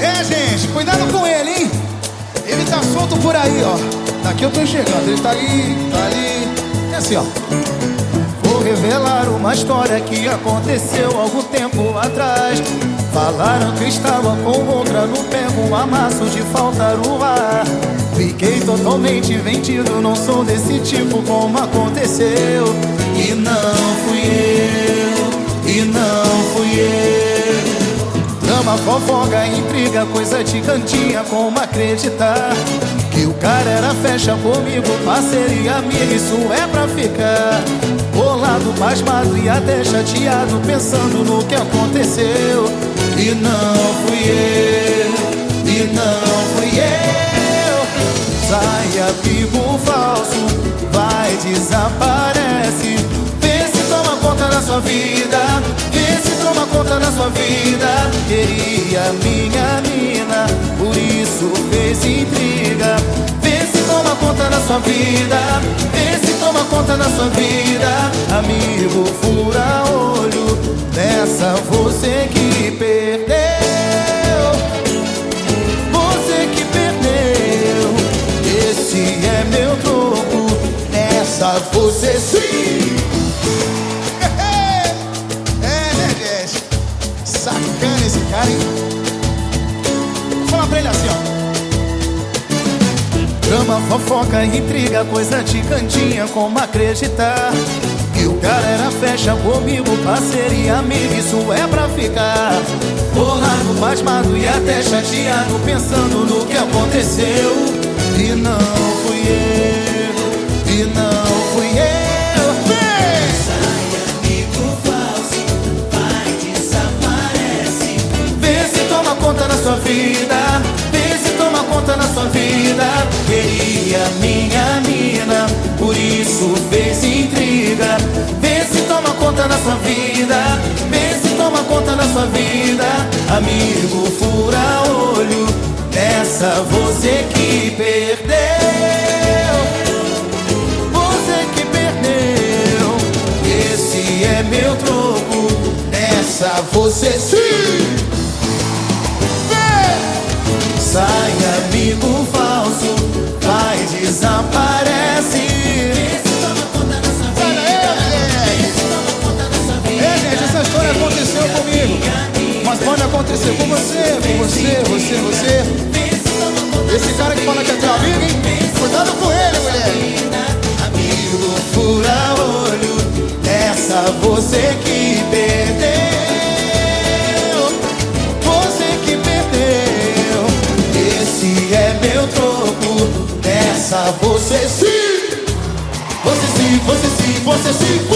É, gente, cuidado com ele, hein? Ele tá solto por aí, ó. Daqui eu tô enxergando, ele tá ali, tá ali. É assim, ó. Vou revelar uma história que aconteceu algum tempo atrás. Falaram que estava com outra no um amasso de faltar o ar. Fiquei totalmente vendido, não sou desse tipo como aconteceu. E não fui eu, e não eu. Drama, fofoca, intriga, coisa de cantinha, como acreditar Que o cara era fecha comigo, parceria amiga, isso é pra ficar Bolado, pasmado e até chateado, pensando no que aconteceu E não fui eu, e não fui eu Sai amigo falso, vai, desaparece conta da sua vida. Queria minha mina Por isso fez intriga. Vê se toma conta da sua vida. Vê se toma conta da sua vida. Amigo fura olho. Nessa você que perdeu. Você que perdeu. Esse é meu troco. Nessa você sim Sacana esse cara, hein? Vou falar pra ele assim, ó. Drama, fofoca, intriga, coisa de cantinha, como acreditar Que o cara era fecha comigo, parceria, amigo, isso é pra ficar Bolado, pasmado e até chateado, pensando no que aconteceu E não fui eu, vida. Vê se toma conta da sua vida. Queria minha mina Por isso fez intriga. Vê se toma conta da sua vida. Vê se toma conta da sua vida. Amigo fura olho. Nessa você que perdeu. Você que perdeu. Esse é meu troco. Nessa você sim desaparece. Sai daí, moleque. É, gente, essa história aconteceu comigo. Mas pode acontecer com você, com você, você, você. Esse cara que fala que é teu amigo? Cuidado com ele, mulher. Amigo fura olho, essa você que você sim.